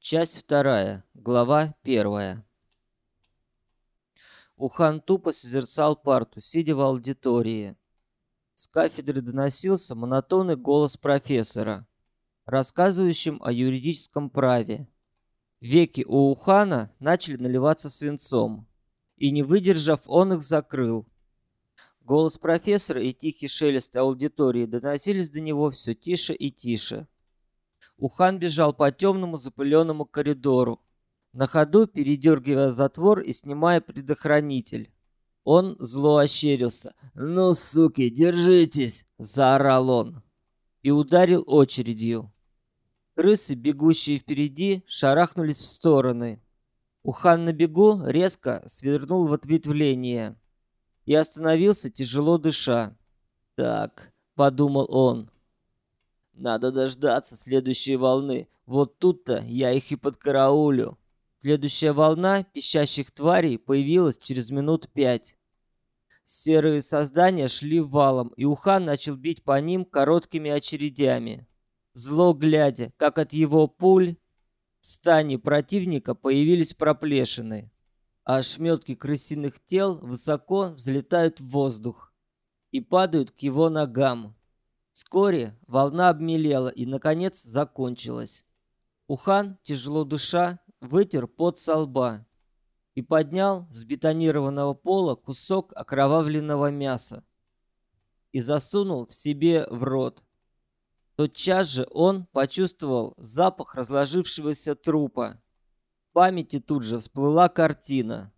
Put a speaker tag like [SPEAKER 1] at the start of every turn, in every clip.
[SPEAKER 1] Часть вторая, глава первая. Ухан тупо созерцал парту, сидя в аудитории. С кафедры доносился монотонный голос профессора, рассказывающим о юридическом праве. Веки у Ухана начали наливаться свинцом, и, не выдержав, он их закрыл. Голос профессора и тихий шелест аудитории доносились до него все тише и тише. Ухан бежал по темному запыленному коридору, на ходу передергивая затвор и снимая предохранитель. Он зло ощерился. «Ну, суки, держитесь!» – заорал он. И ударил очередью. Крысы, бегущие впереди, шарахнулись в стороны. Ухан на бегу резко свернул в ответвление и остановился, тяжело дыша. «Так», — подумал он, надо дождаться следующей волны. Вот тут-то я их и подкараулю. Следующая волна пищащих тварей появилась через минут пять. Серые создания шли валом, и Ухан начал бить по ним короткими очередями. Зло глядя, как от его пуль в стане противника появились проплешины, а ошметки крысиных тел высоко взлетают в воздух и падают к его ногам. Вскоре волна обмелела и, наконец, закончилась. Ухан, тяжело дыша, вытер пот со лба и поднял с бетонированного пола кусок окровавленного мяса и засунул в себе в рот. Тотчас же он почувствовал запах разложившегося трупа. В памяти тут же всплыла картина,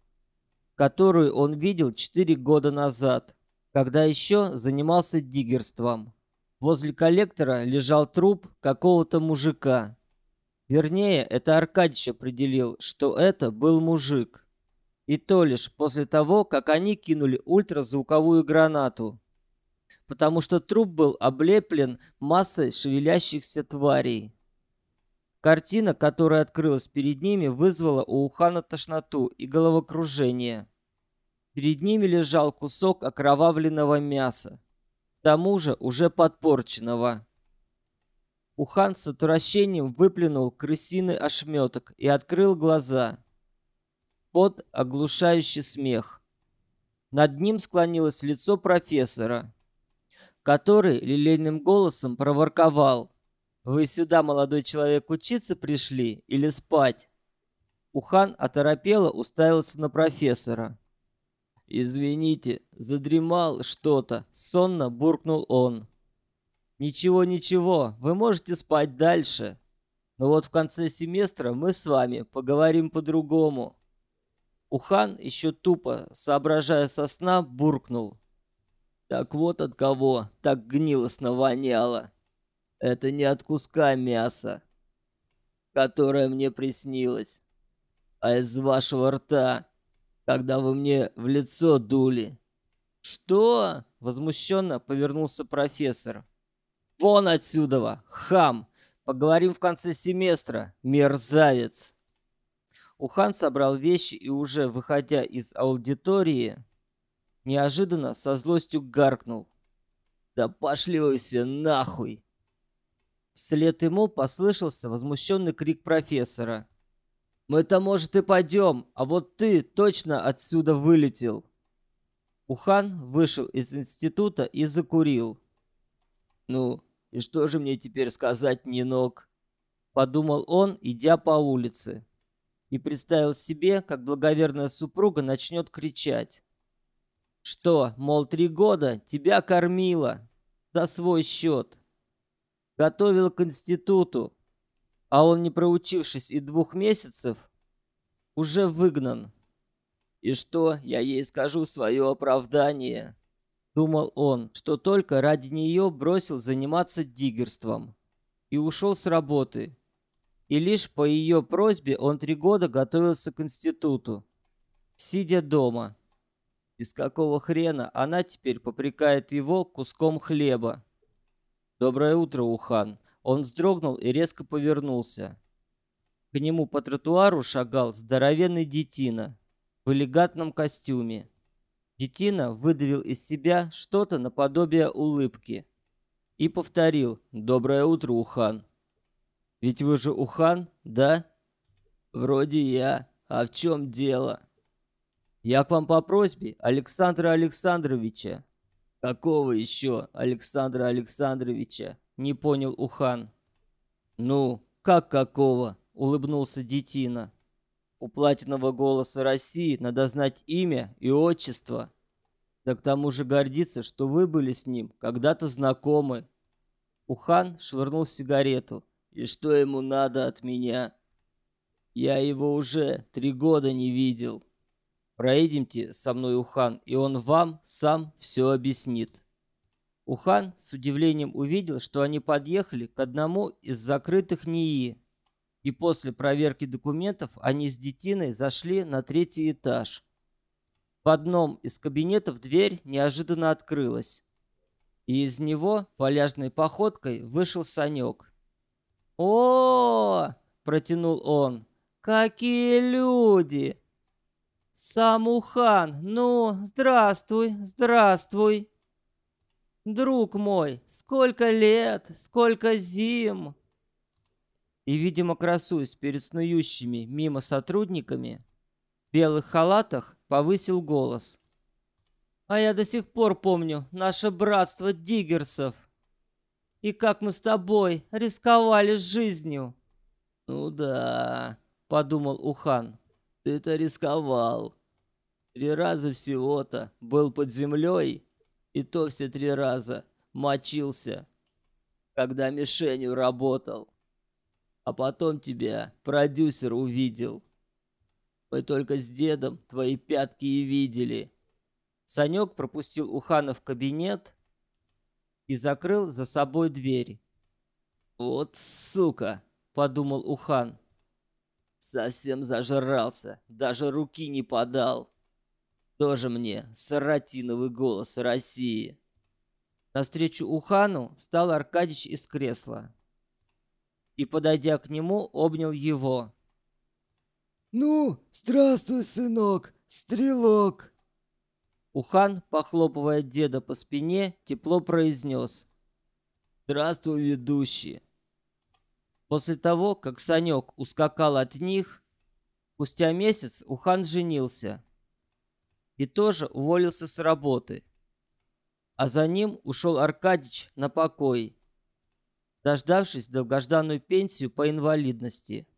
[SPEAKER 1] которую он видел четыре года назад, когда еще занимался диггерством. Возле коллектора лежал труп какого-то мужика. Вернее, это Аркадьевич определил, что это был мужик. И то лишь после того, как они кинули ультразвуковую гранату. Потому что труп был облеплен массой шевелящихся тварей. Картина, которая открылась перед ними, вызвала у Ухана тошноту и головокружение. Перед ними лежал кусок окровавленного мяса тому же уже подпорченного. Ухан с отвращением выплюнул крысиный ошметок и открыл глаза. Под оглушающий смех. Над ним склонилось лицо профессора, который лилейным голосом проворковал. «Вы сюда, молодой человек, учиться пришли или спать?» Ухан оторопело уставился на профессора. «Извините, задремал что-то», — сонно буркнул он. «Ничего, ничего, вы можете спать дальше. Но вот в конце семестра мы с вами поговорим по-другому». Ухан, еще тупо, соображая со сна, буркнул. «Так вот от кого так гнилостно воняло. Это не от куска мяса, которое мне приснилось, а из вашего рта» когда вы мне в лицо дули». «Что?» — возмущенно повернулся профессор. «Вон отсюда, хам! Поговорим в конце семестра, мерзавец!» Ухан собрал вещи и уже, выходя из аудитории, неожиданно со злостью гаркнул. «Да пошли вы все нахуй!» Вслед ему послышался возмущенный крик профессора. Мы-то, может, и пойдем, а вот ты точно отсюда вылетел. Ухан вышел из института и закурил. Ну, и что же мне теперь сказать, Нинок? Подумал он, идя по улице. И представил себе, как благоверная супруга начнет кричать. Что, мол, три года тебя кормила за свой счет. Готовил к институту, а он, не проучившись и двух месяцев, уже выгнан. И что я ей скажу свое оправдание? Думал он, что только ради нее бросил заниматься диггерством и ушел с работы. И лишь по ее просьбе он три года готовился к институту, сидя дома. Из какого хрена она теперь попрекает его куском хлеба? «Доброе утро, Ухан!» Он вздрогнул и резко повернулся. К нему по тротуару шагал здоровенный детина в элегантном костюме. Детина выдавил из себя что-то наподобие улыбки и повторил «Доброе утро, Ухан». «Ведь вы же Ухан, да?» «Вроде я. А в чем дело?» «Я к вам по просьбе Александра Александровича». «Какого еще Александра Александровича?» — не понял Ухан. «Ну, как какого?» — улыбнулся Детина. «У платинового голоса России надо знать имя и отчество. Да к тому же гордиться, что вы были с ним когда-то знакомы». Ухан швырнул сигарету. «И что ему надо от меня?» «Я его уже три года не видел». Проедемте со мной, Ухан, и он вам сам все объяснит. Ухан с удивлением увидел, что они подъехали к одному из закрытых НИИ, и после проверки документов они с детиной зашли на третий этаж. В одном из кабинетов дверь неожиданно открылась, и из него пляжной походкой вышел Санек. «О!», -о протянул он. «Какие люди! «Самухан, ну, здравствуй, здравствуй!» «Друг мой, сколько лет, сколько зим!» И, видимо, красуясь перед снующими мимо сотрудниками, в белых халатах повысил голос. «А я до сих пор помню наше братство диггерсов. И как мы с тобой рисковали жизнью!» «Ну да», — подумал Ухан. Ты-то рисковал. Три раза всего-то был под землей, и то все три раза мочился, когда мишенью работал. А потом тебя продюсер увидел. Мы только с дедом твои пятки и видели. Санек пропустил Ухана в кабинет и закрыл за собой дверь. «Вот сука!» — подумал Ухан. Совсем зажрался, даже руки не подал. Тоже мне саратиновый голос России. Навстречу Ухану встал Аркадьич из кресла. И, подойдя к нему, обнял его.
[SPEAKER 2] «Ну, здравствуй, сынок, стрелок!»
[SPEAKER 1] Ухан, похлопывая деда по спине, тепло произнес. «Здравствуй, ведущий!» После того, как Санек ускакал от них, спустя месяц Ухан женился и тоже уволился с работы. А за ним ушел Аркадич на покой, дождавшись долгожданную пенсию по инвалидности.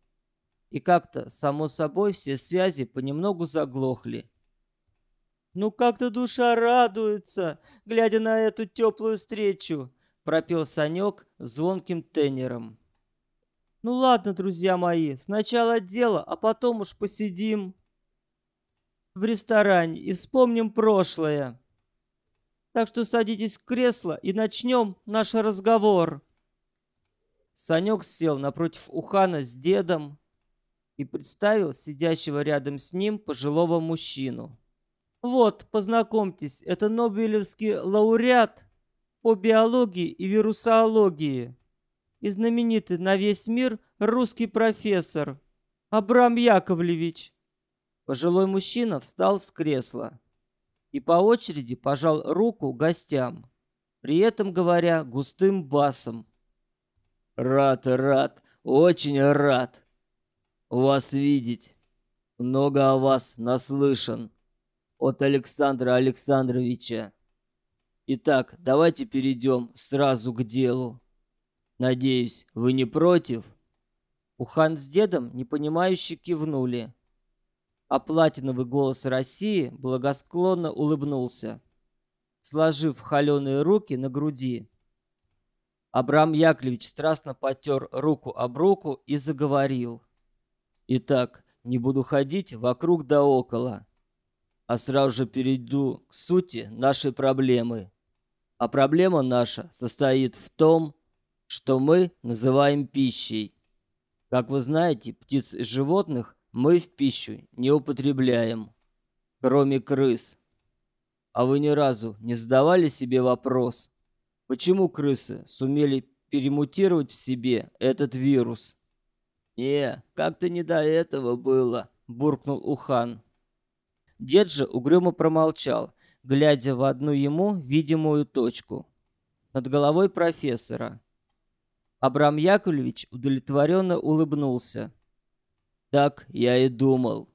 [SPEAKER 1] И как-то, само собой, все связи понемногу заглохли. «Ну как-то душа радуется, глядя на эту теплую встречу», пропел Санек звонким тенером. Ну ладно, друзья мои, сначала дело, а потом уж посидим в ресторане и вспомним прошлое. Так что садитесь в кресло и начнем наш разговор. Санек сел напротив Ухана с дедом и представил сидящего рядом с ним пожилого мужчину. Вот, познакомьтесь, это Нобелевский лауреат по биологии и вирусологии и знаменитый на весь мир русский профессор Абрам Яковлевич. Пожилой мужчина встал с кресла и по очереди пожал руку гостям, при этом говоря густым басом. «Рад, рад, очень рад вас видеть. Много о вас наслышан от Александра Александровича. Итак, давайте перейдем сразу к делу. Надеюсь, вы не против?» Ухан с дедом непонимающе кивнули. А платиновый голос России благосклонно улыбнулся, сложив холеные руки на груди. Абрам Яковлевич страстно потер руку об руку и заговорил. «Итак, не буду ходить вокруг да около, а сразу же перейду к сути нашей проблемы. А проблема наша состоит в том, что мы называем пищей. Как вы знаете, птиц и животных мы в пищу не употребляем, кроме крыс. А вы ни разу не задавали себе вопрос, почему крысы сумели перемутировать в себе этот вирус? «Не, как-то не до этого было», — буркнул Ухан. Дед же угрюмо промолчал, глядя в одну ему видимую точку. Над головой профессора. Абрам Яковлевич удовлетворенно улыбнулся. Так я и думал.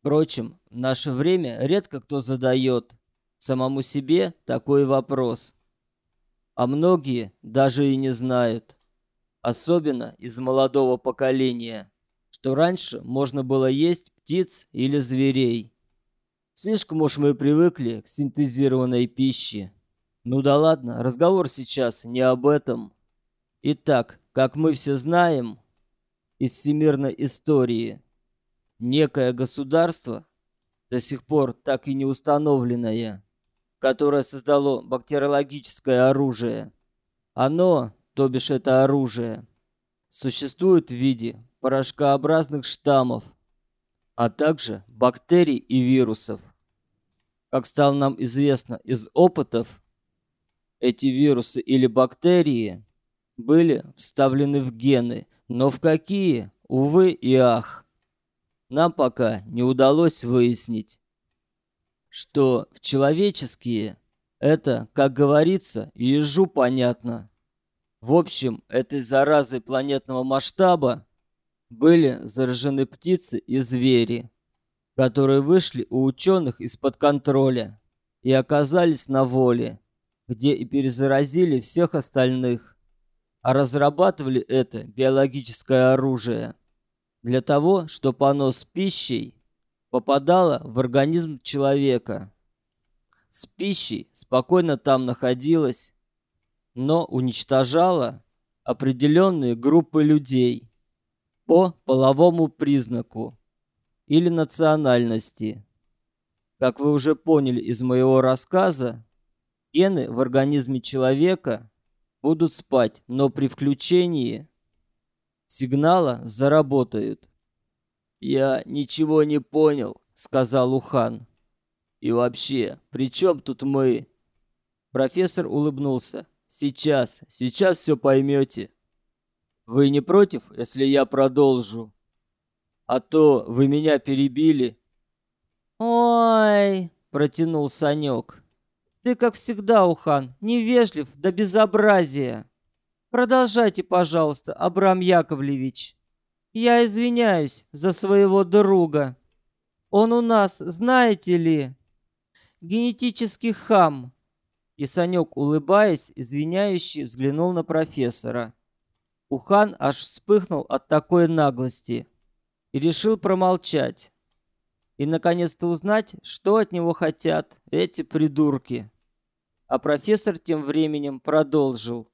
[SPEAKER 1] Впрочем, в наше время редко кто задает самому себе такой вопрос. А многие даже и не знают, особенно из молодого поколения, что раньше можно было есть птиц или зверей. Слишком уж мы привыкли к синтезированной пище. Ну да ладно, разговор сейчас не об этом. Итак, как мы все знаем из всемирной истории, некое государство, до сих пор так и не установленное, которое создало бактериологическое оружие, оно, то бишь это оружие, существует в виде порошкообразных штаммов, а также бактерий и вирусов. Как стало нам известно из опытов, эти вирусы или бактерии были вставлены в гены, но в какие, увы и ах, нам пока не удалось выяснить. Что в человеческие, это, как говорится, ежу понятно. В общем, этой заразой планетного масштаба были заражены птицы и звери, которые вышли у ученых из-под контроля и оказались на воле, где и перезаразили всех остальных. А разрабатывали это биологическое оружие для того, чтобы оно с пищей попадало в организм человека. С пищей спокойно там находилось, но уничтожало определенные группы людей по половому признаку или национальности. Как вы уже поняли из моего рассказа, гены в организме человека будут спать, но при включении сигнала заработают. «Я ничего не понял», — сказал Ухан. «И вообще, при чем тут мы?» Профессор улыбнулся. «Сейчас, сейчас все поймете». Вы не против, если я продолжу? А то вы меня перебили.
[SPEAKER 3] Ой, протянул Санек. Ты, как всегда, Ухан, невежлив до безобразия. Продолжайте, пожалуйста, Абрам Яковлевич. Я извиняюсь за своего друга. Он у нас, знаете ли, генетический хам. И Санек, улыбаясь, извиняющий, взглянул на профессора. Ухан аж вспыхнул от такой наглости и решил промолчать. И наконец-то узнать, что от него хотят эти придурки. А профессор тем временем продолжил.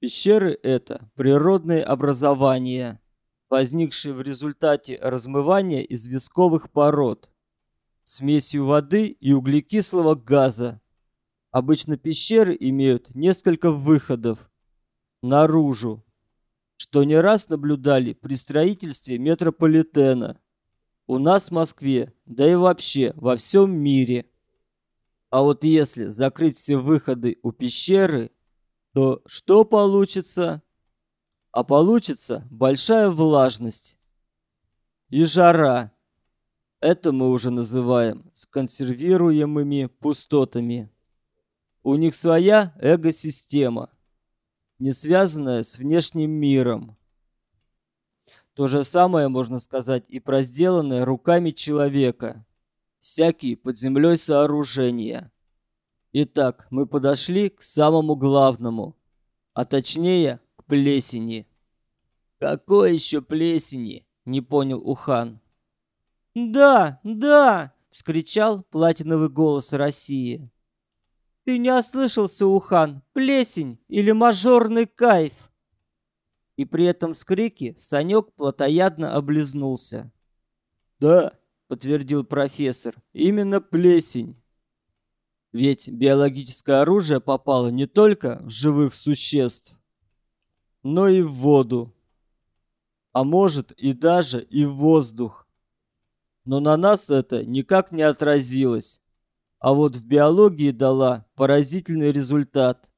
[SPEAKER 3] Пещеры — это природные образования, возникшие в результате размывания известковых пород, смесью воды и углекислого газа. Обычно пещеры имеют несколько выходов наружу, что не раз наблюдали при строительстве метрополитена. У нас в Москве, да и вообще во всем мире. А вот если закрыть все выходы у пещеры, то что получится? А получится большая влажность и жара. Это мы уже называем сконсервируемыми пустотами. У них своя эго-система – не связанная с внешним миром. То же самое можно сказать и про сделанное руками человека. Всякие под землей сооружения. Итак, мы подошли к самому главному, а точнее к плесени. Какой еще плесени? Не понял Ухан. Да, да, вскричал платиновый голос России. Ты не ослышался, Ухан, плесень или мажорный кайф. И при этом вскрике Санек плотоядно облизнулся.
[SPEAKER 1] Да, подтвердил профессор, именно плесень. Ведь биологическое оружие попало не только в живых существ, но и в воду. А может и даже и в воздух. Но на нас это никак не отразилось. А вот в биологии дала поразительный результат.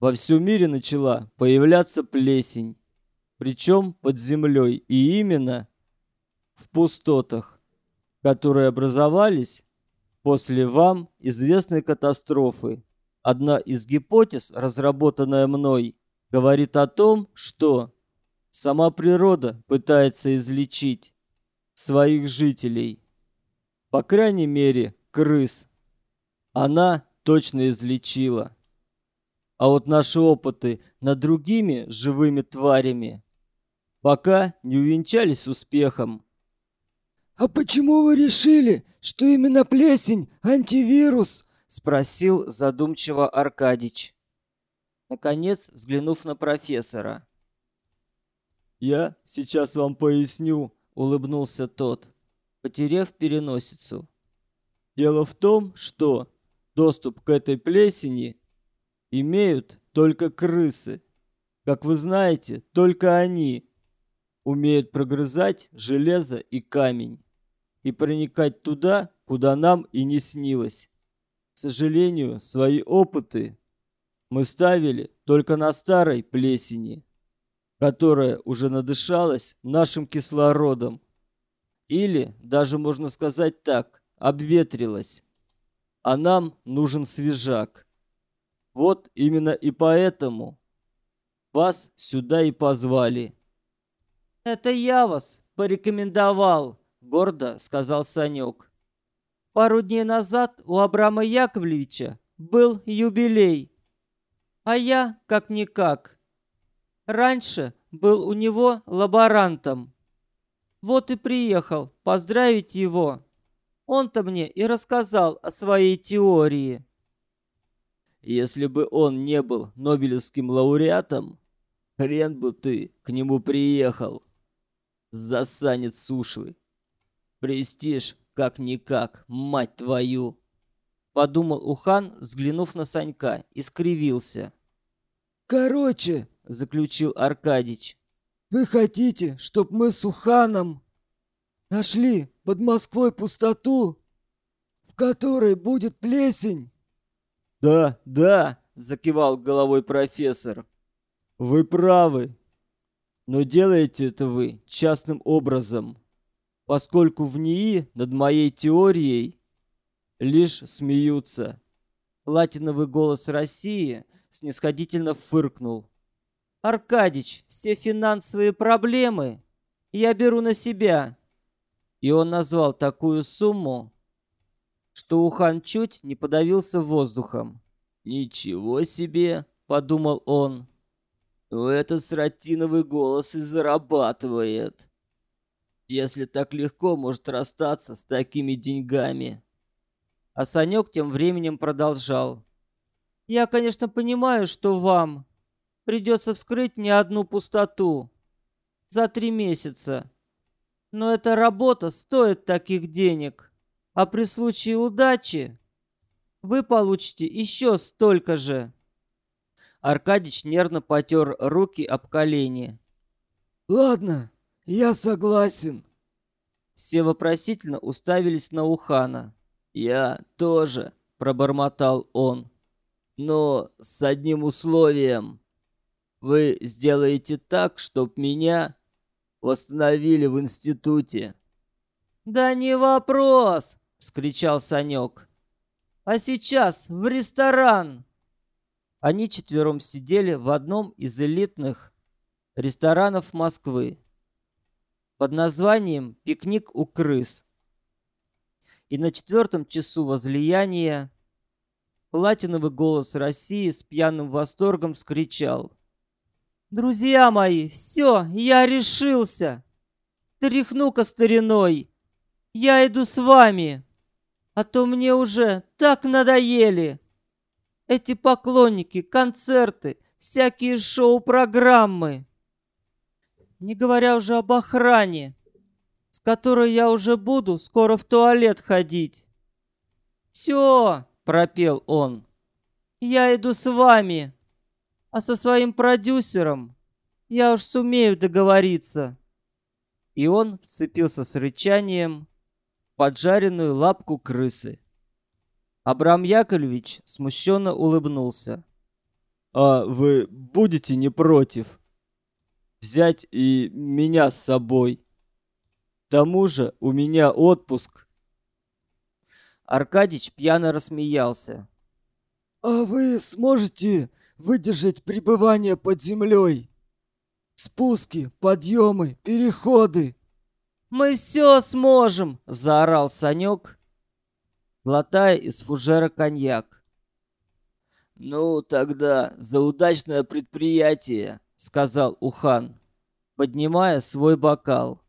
[SPEAKER 1] Во всем мире начала появляться плесень, причем под землей, и именно в пустотах, которые образовались после вам известной катастрофы. Одна из гипотез, разработанная мной, говорит о том, что сама природа пытается излечить своих жителей. По крайней мере, крыс. Она точно излечила. А вот наши опыты над другими живыми тварями пока не увенчались успехом.
[SPEAKER 2] «А почему вы решили, что именно плесень – антивирус?»
[SPEAKER 1] – спросил задумчиво Аркадич. Наконец, взглянув на профессора. «Я сейчас вам поясню», — улыбнулся тот, потеряв переносицу. «Дело в том, что доступ к этой плесени имеют только крысы. Как вы знаете, только они умеют прогрызать железо и камень и проникать туда, куда нам и не снилось. К сожалению, свои опыты мы ставили только на старой плесени которая уже надышалась нашим кислородом. Или, даже можно сказать так, обветрилась. А нам нужен свежак. Вот именно и поэтому вас сюда и позвали.
[SPEAKER 3] Это я вас порекомендовал, гордо сказал Санек. Пару дней назад у Абрама Яковлевича был юбилей. А я, как-никак, Раньше был у него лаборантом. Вот и приехал поздравить его. Он-то мне и рассказал о своей теории.
[SPEAKER 1] Если бы он не был Нобелевским лауреатом, хрен бы ты к нему приехал. Засанец ушлый. Престиж как-никак, мать твою. Подумал Ухан, взглянув на Санька, и скривился.
[SPEAKER 2] Короче, — заключил Аркадич. «Вы хотите, чтоб мы с Уханом нашли под Москвой пустоту, в которой будет плесень?»
[SPEAKER 1] «Да, да!» — закивал головой профессор. «Вы правы. Но делаете это вы частным образом, поскольку в НИИ над моей теорией лишь смеются». Платиновый голос России снисходительно фыркнул.
[SPEAKER 3] Аркадич, все финансовые проблемы я беру на себя.
[SPEAKER 1] И он назвал такую сумму, что Ухан чуть не подавился воздухом. Ничего себе, подумал он. Этот сратиновый голос и зарабатывает. Если так легко может расстаться с такими деньгами. А Санек тем временем продолжал.
[SPEAKER 3] Я, конечно, понимаю, что вам придется вскрыть не одну пустоту за три месяца. Но эта работа стоит таких денег, а при случае удачи вы получите еще столько же.
[SPEAKER 1] Аркадич нервно потер руки об колени.
[SPEAKER 2] «Ладно, я согласен».
[SPEAKER 1] Все вопросительно уставились на Ухана. «Я тоже», — пробормотал он. «Но с одним условием». Вы сделаете так, чтоб меня восстановили в институте.
[SPEAKER 3] Да не вопрос, скричал Санек. А сейчас в ресторан.
[SPEAKER 1] Они четвером сидели в одном из элитных ресторанов Москвы под названием «Пикник у крыс». И на четвертом часу возлияния платиновый голос России с пьяным восторгом вскричал
[SPEAKER 3] Друзья мои, все, я решился. Тряхну-ка стариной. Я иду с вами. А то мне уже так надоели. Эти поклонники, концерты, всякие шоу-программы. Не говоря уже об охране, с которой я уже буду скоро в туалет ходить. «Все!» — пропел он. «Я иду с вами!» а со своим продюсером я уж сумею договориться.
[SPEAKER 1] И он вцепился с рычанием поджаренную лапку крысы. Абрам Яковлевич смущенно улыбнулся. «А вы будете не против взять и меня с собой? К тому же у меня отпуск». Аркадич пьяно рассмеялся.
[SPEAKER 2] «А вы сможете выдержать пребывание под землей. Спуски, подъемы, переходы.
[SPEAKER 3] Мы все сможем!» — заорал Санек, глотая из фужера коньяк.
[SPEAKER 1] «Ну, тогда за удачное предприятие», — сказал Ухан, поднимая свой бокал.